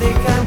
they can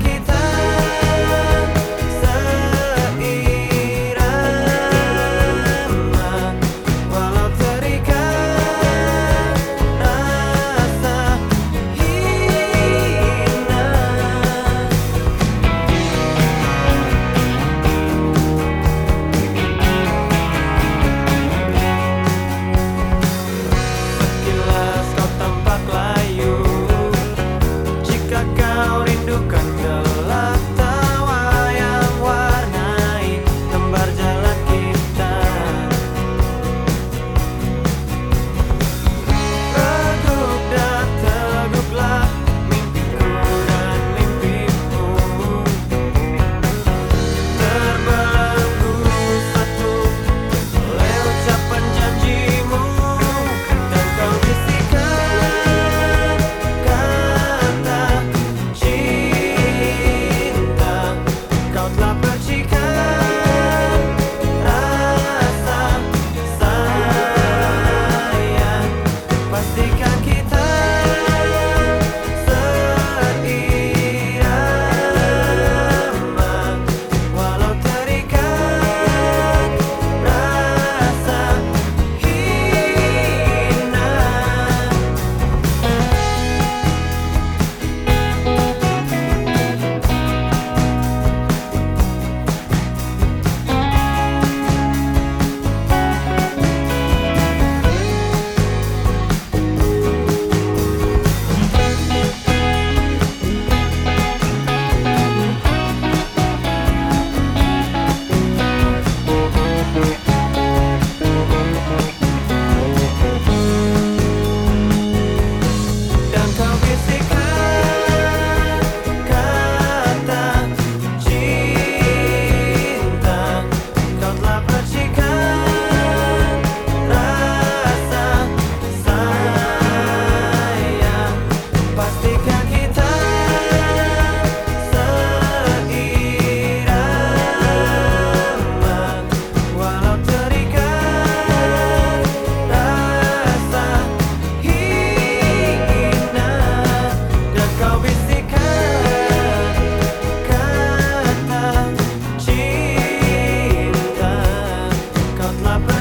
my